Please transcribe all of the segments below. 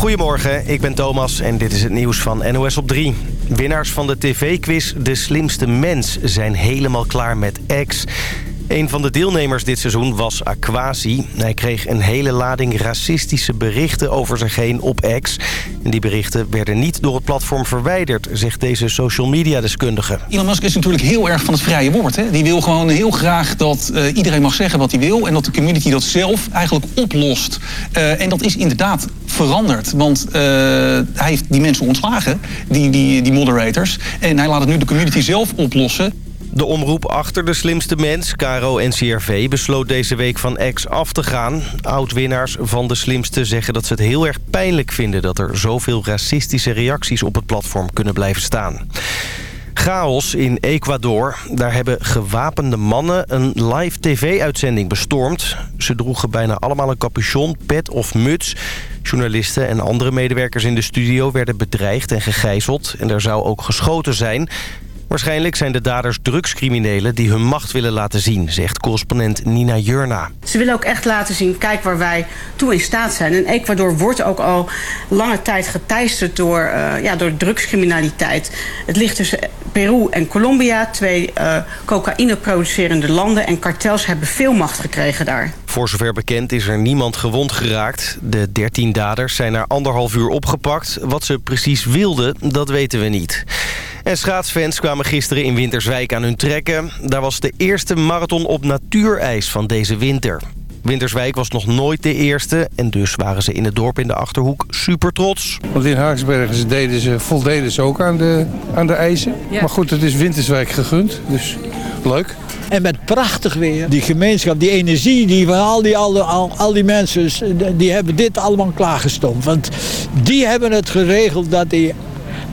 Goedemorgen, ik ben Thomas en dit is het nieuws van NOS op 3. Winnaars van de tv-quiz De Slimste Mens zijn helemaal klaar met X. Een van de deelnemers dit seizoen was Aquasi. Hij kreeg een hele lading racistische berichten over zich heen op X. En die berichten werden niet door het platform verwijderd, zegt deze social media deskundige. Elon Musk is natuurlijk heel erg van het vrije woord. Hè? Die wil gewoon heel graag dat uh, iedereen mag zeggen wat hij wil... en dat de community dat zelf eigenlijk oplost. Uh, en dat is inderdaad veranderd. Want uh, hij heeft die mensen ontslagen, die, die, die moderators. En hij laat het nu de community zelf oplossen. De omroep achter de slimste mens, Caro NCRV, besloot deze week van X af te gaan. Oud-winnaars van de slimste zeggen dat ze het heel erg pijnlijk vinden... dat er zoveel racistische reacties op het platform kunnen blijven staan. Chaos in Ecuador. Daar hebben gewapende mannen een live tv-uitzending bestormd. Ze droegen bijna allemaal een capuchon, pet of muts. Journalisten en andere medewerkers in de studio werden bedreigd en gegijzeld. En er zou ook geschoten zijn... Waarschijnlijk zijn de daders drugscriminelen die hun macht willen laten zien, zegt correspondent Nina Jurna. Ze willen ook echt laten zien, kijk waar wij toe in staat zijn. En Ecuador wordt ook al lange tijd geteisterd door, uh, ja, door drugscriminaliteit. Het ligt tussen Peru en Colombia, twee uh, cocaïne-producerende landen... en kartels hebben veel macht gekregen daar. Voor zover bekend is er niemand gewond geraakt. De 13 daders zijn na anderhalf uur opgepakt. Wat ze precies wilden, dat weten we niet. En schaatsfans kwamen gisteren in Winterswijk aan hun trekken. Daar was de eerste marathon op natuurijs van deze winter. Winterswijk was nog nooit de eerste en dus waren ze in het dorp in de Achterhoek super trots. Want in Haaksbergen deden ze, voldeden ze ook aan de, aan de eisen. Ja. Maar goed, het is Winterswijk gegund, dus leuk. En met prachtig weer. Die gemeenschap, die energie die van al die, al, al, al die mensen, die hebben dit allemaal klaargestoomd. Want die hebben het geregeld dat die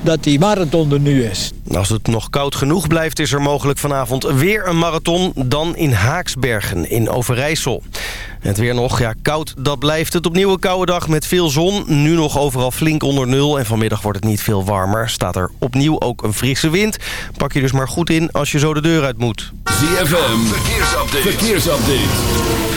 dat die marathon er nu is. Als het nog koud genoeg blijft is er mogelijk vanavond weer een marathon... dan in Haaksbergen in Overijssel. Het weer nog, ja, koud, dat blijft het. Opnieuw een koude dag met veel zon. Nu nog overal flink onder nul. En vanmiddag wordt het niet veel warmer. Staat er opnieuw ook een frisse wind. Pak je dus maar goed in als je zo de deur uit moet. ZFM, verkeersupdate. verkeersupdate.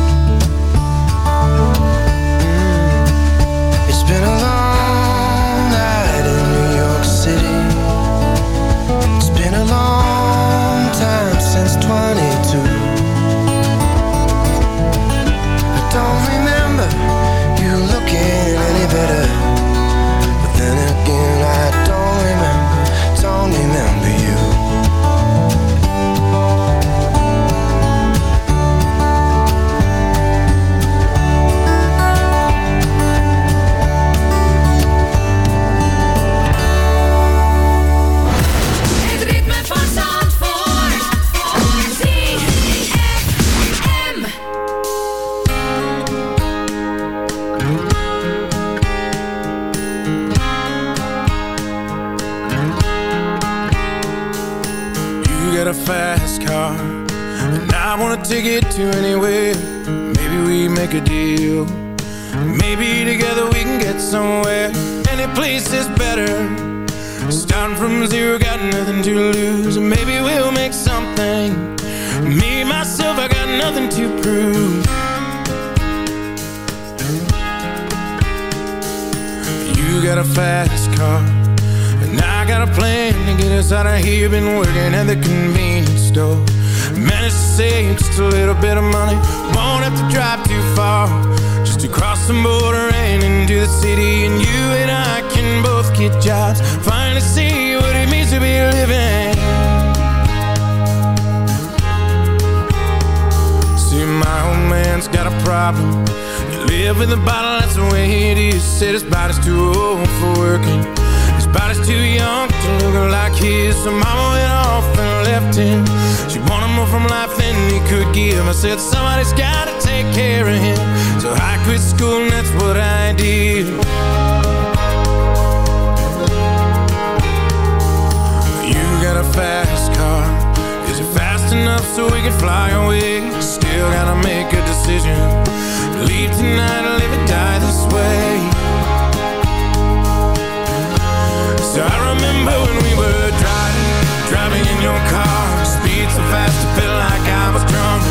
School and that's what I did. You got a fast car. Is it fast enough so we can fly away? Still gotta make a decision. Leave tonight or live or die this way. So I remember when we were driving Driving in your car. Speed so fast it felt like I was drunk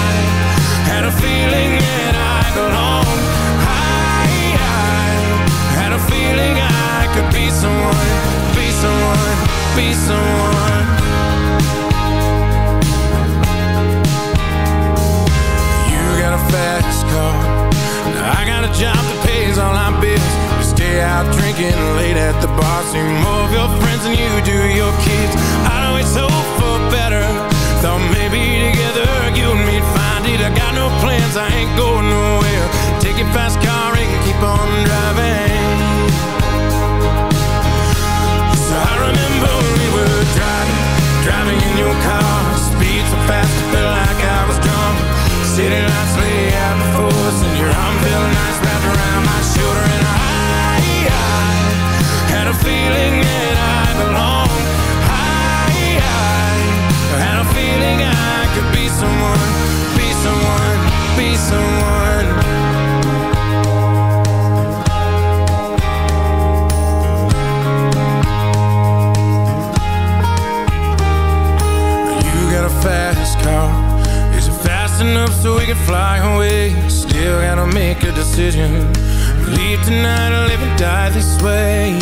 had a feeling that I belonged. I, I had a feeling I could be someone, be someone, be someone. You got a fast car. I got a job that pays all our bills. You stay out drinking late at the bar. See more of your friends than you do your kids. I'd always hope for better. Thought someone, be someone. You got a fast car. Is it fast enough so we can fly away? Still gotta make a decision. Leave tonight or live and die this way.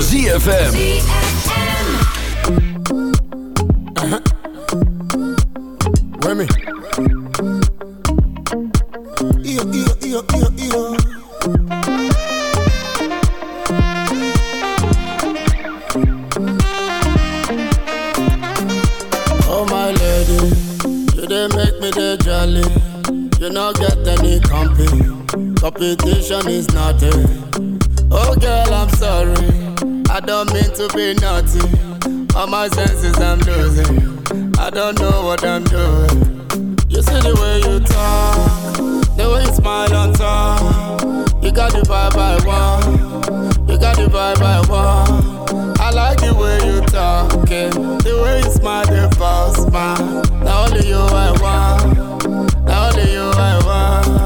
Van ZFM. Uh-huh. Remy. Iyo, iyo. Oh my lady, you dey make me dey jolly. You no get any company, competition is nothing. Oh girl, I'm sorry, I don't mean to be naughty. All my senses I'm losing. I don't know what I'm doing. You see the way you talk, the way you smile on top. You got the vibe I want. You got the vibe I want. I like the way you talking, the way you smile, the false smile. Now only you I want. Now only you I want.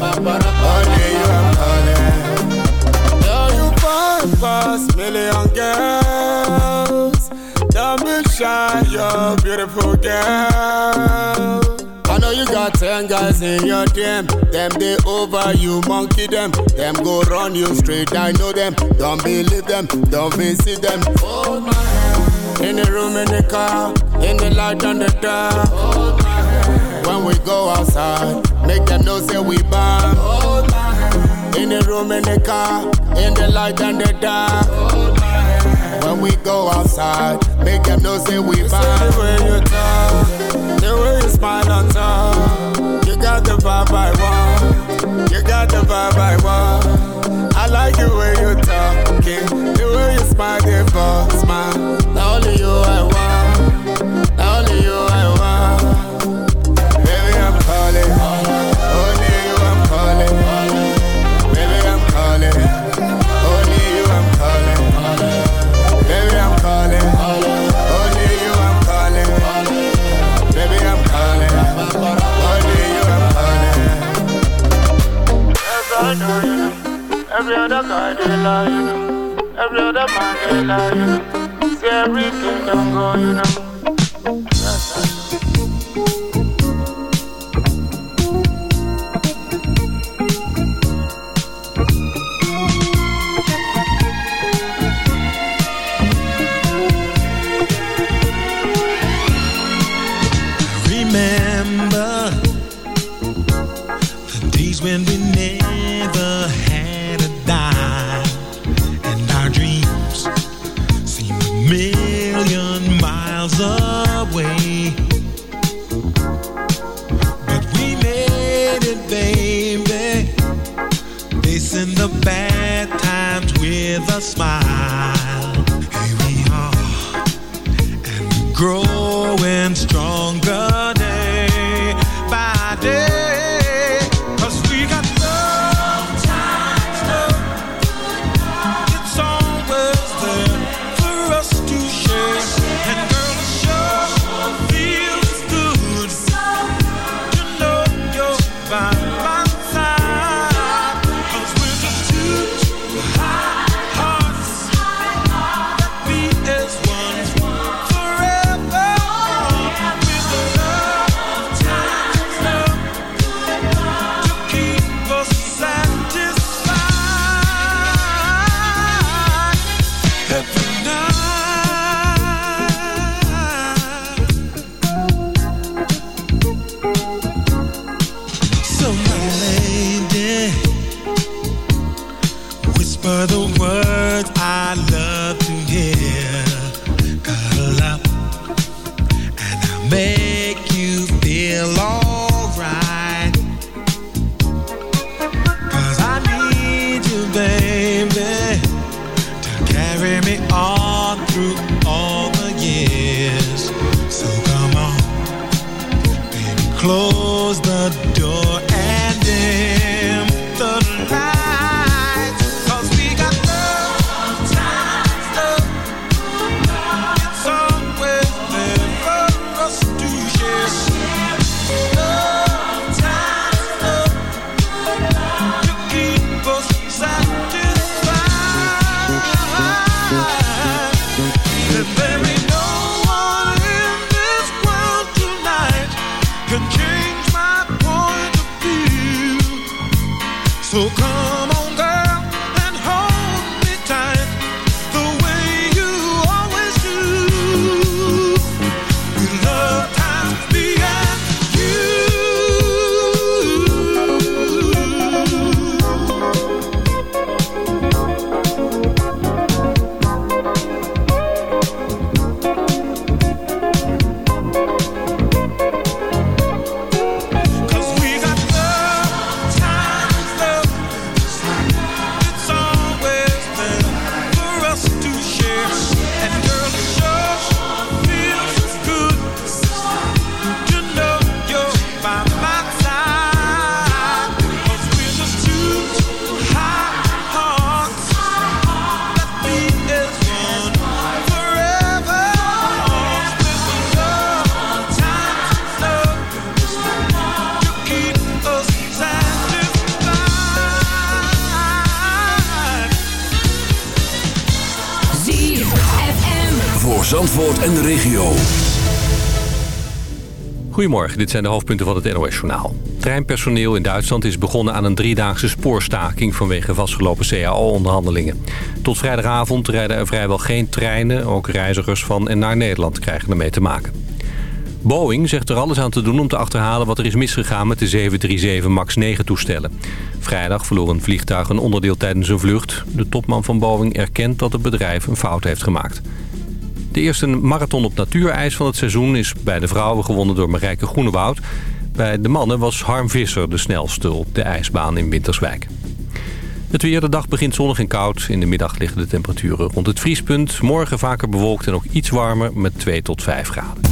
Only you I'm calling. Girl, you past million girls. Don't be shy, you're beautiful girl. I know you got ten guys in your team. Them they over you, monkey them. Them go run you straight. I know them. Don't believe them. Don't visit them. Hold my hand. In the room, in the car, in the light on the dark. Hold my hand. When we go outside, make them know say we bomb. Hold my hand. In the room, in the car, in the light and the dark. Hold my hand. When we go outside, make them know say we bomb. The way you talk, the way you smile on top. You got the vibe I want. You got the vibe I want. I like the way you talking, the way you smile, the boss smile. Now only you I want. Lie. See everything don't go, you know. Zandvoort en de regio. Goedemorgen, dit zijn de hoofdpunten van het NOS-journaal. Treinpersoneel in Duitsland is begonnen aan een driedaagse spoorstaking... vanwege vastgelopen CAO-onderhandelingen. Tot vrijdagavond rijden er vrijwel geen treinen. Ook reizigers van en naar Nederland krijgen ermee te maken. Boeing zegt er alles aan te doen om te achterhalen wat er is misgegaan met de 737 MAX 9 toestellen. Vrijdag verloor een vliegtuig een onderdeel tijdens een vlucht. De topman van Boeing erkent dat het bedrijf een fout heeft gemaakt. De eerste marathon op natuurijs van het seizoen is bij de vrouwen gewonnen door Marijke Groenewoud. Bij de mannen was Harm Visser de snelste op de ijsbaan in Winterswijk. Het weer, de dag begint zonnig en koud. In de middag liggen de temperaturen rond het vriespunt. Morgen vaker bewolkt en ook iets warmer met 2 tot 5 graden.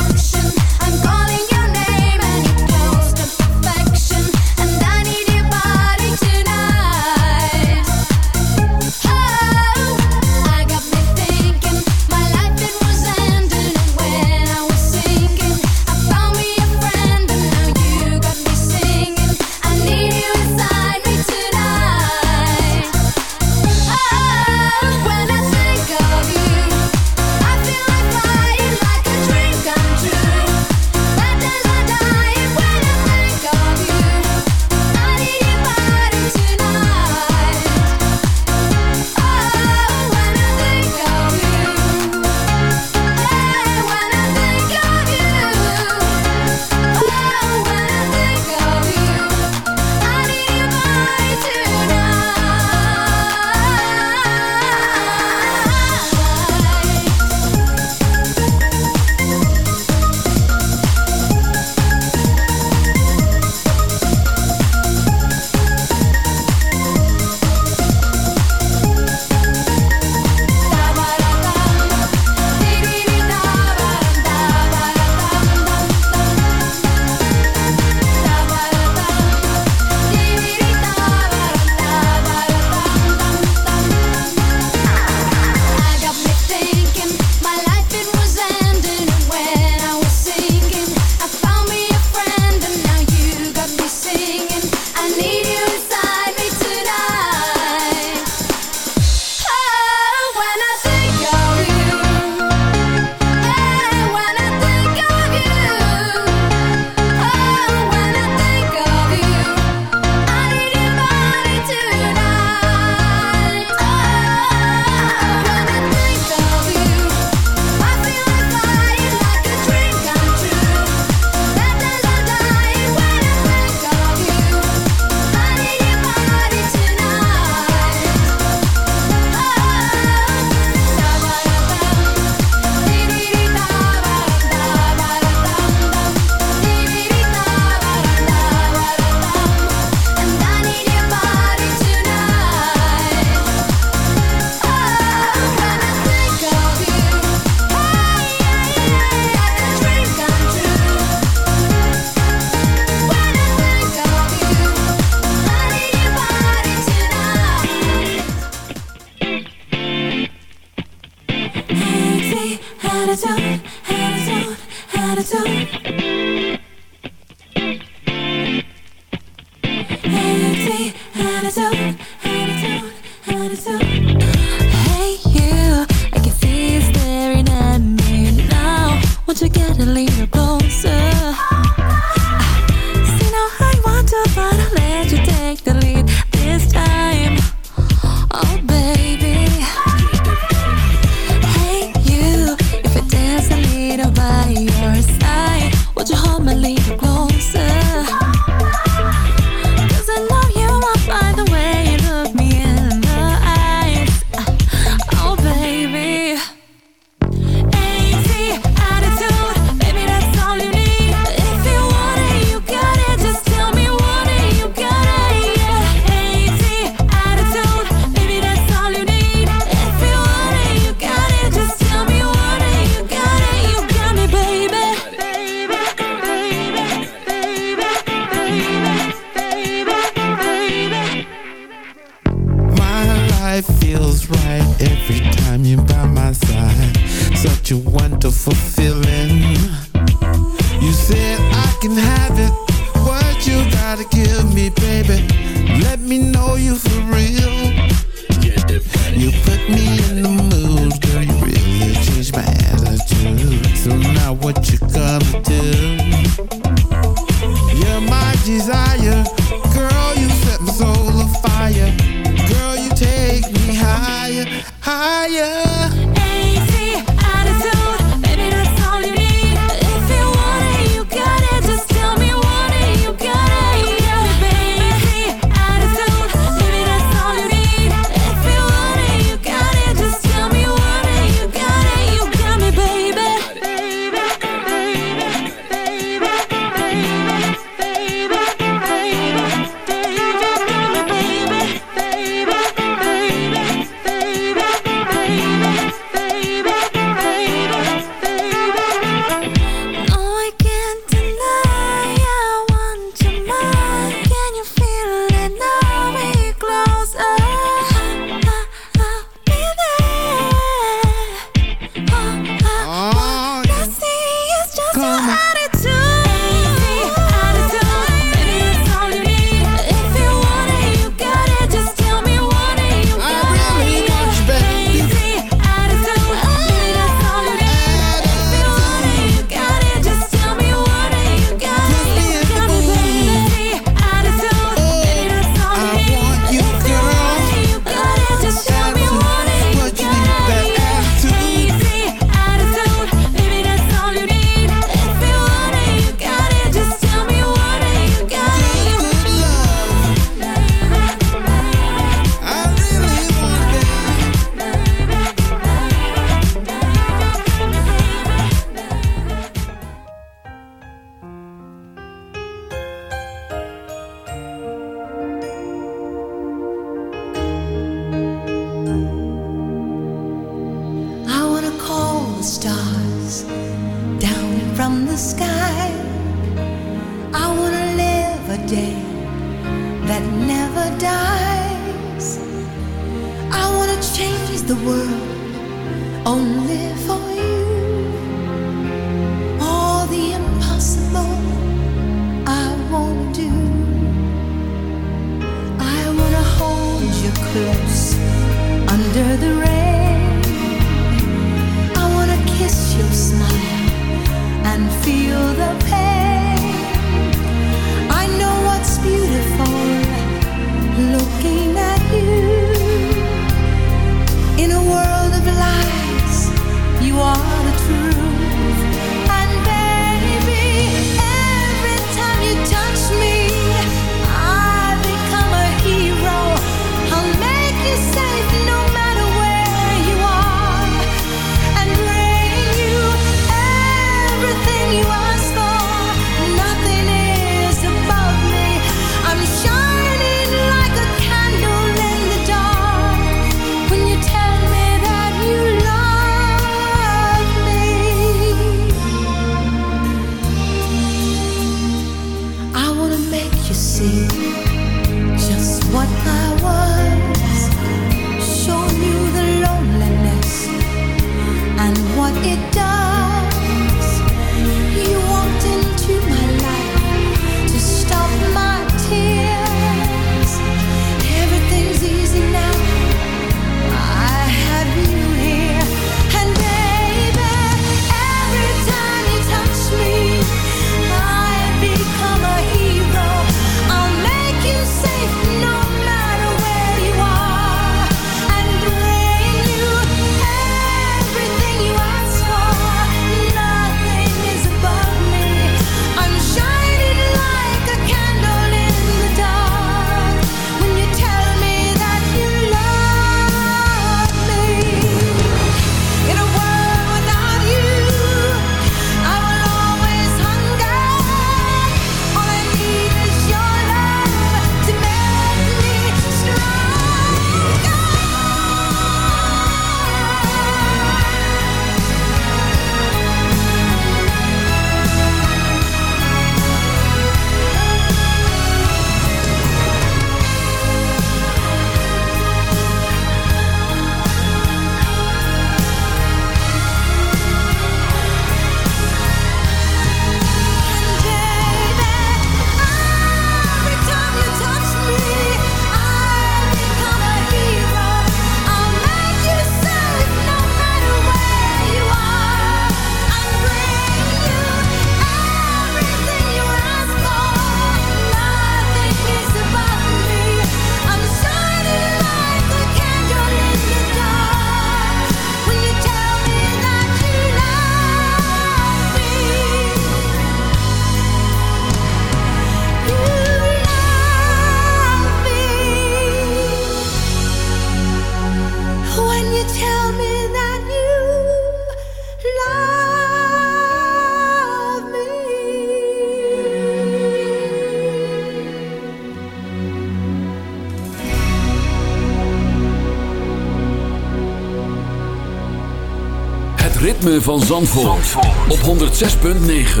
Van Zandvoort, op 106.9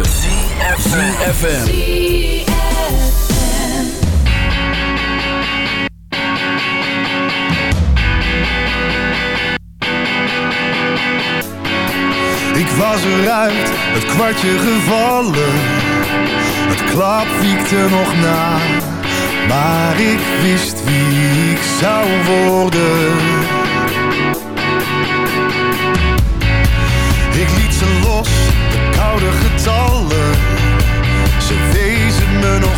ZFM. Ik was eruit, het kwartje gevallen. Het klap wiekte nog na. Maar ik wist wie ik zou worden. Getallen. Ze wezen me nog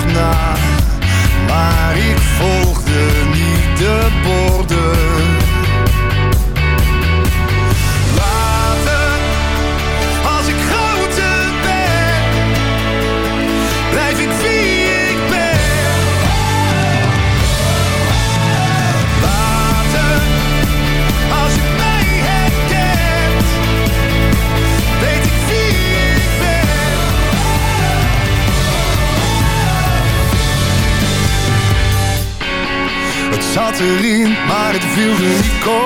We call.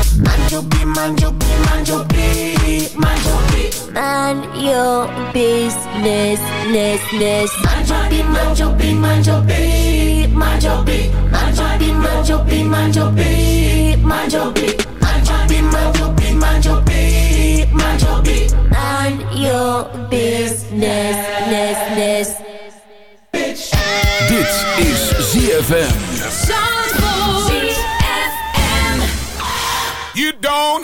Manjo B, manjo B, manjo B, manjo B. Man your business, less, less. Manjo B, manjo B, manjo B, manjo B. Manjo B, manjo B, manjo B, manjo B. Manjo B, manjo B, manjo B, manjo B. Man your business, less, less. Dit is ZFM.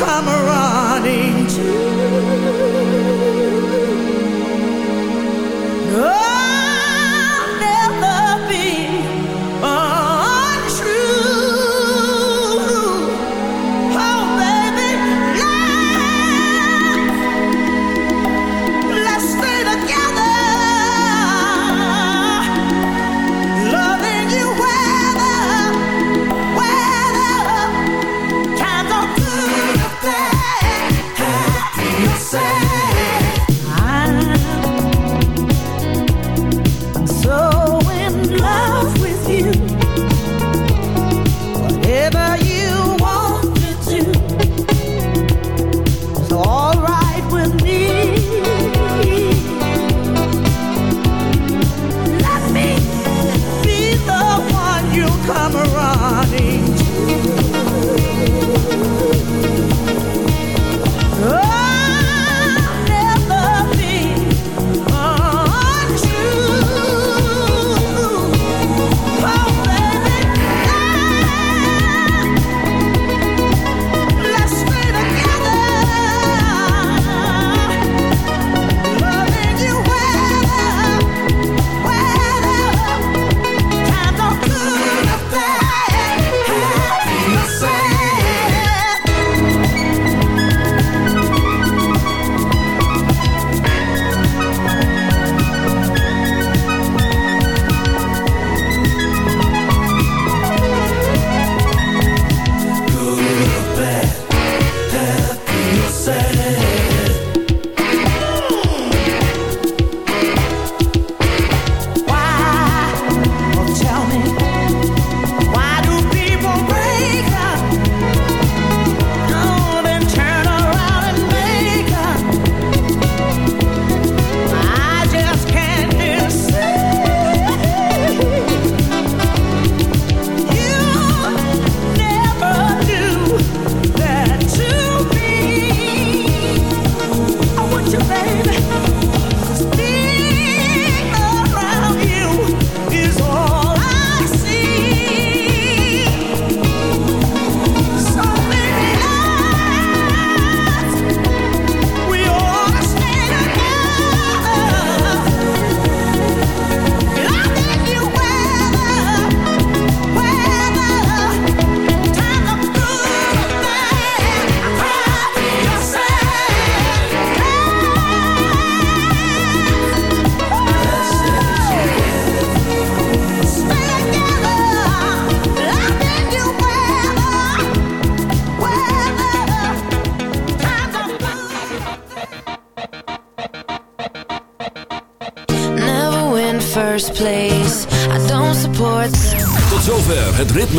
come around.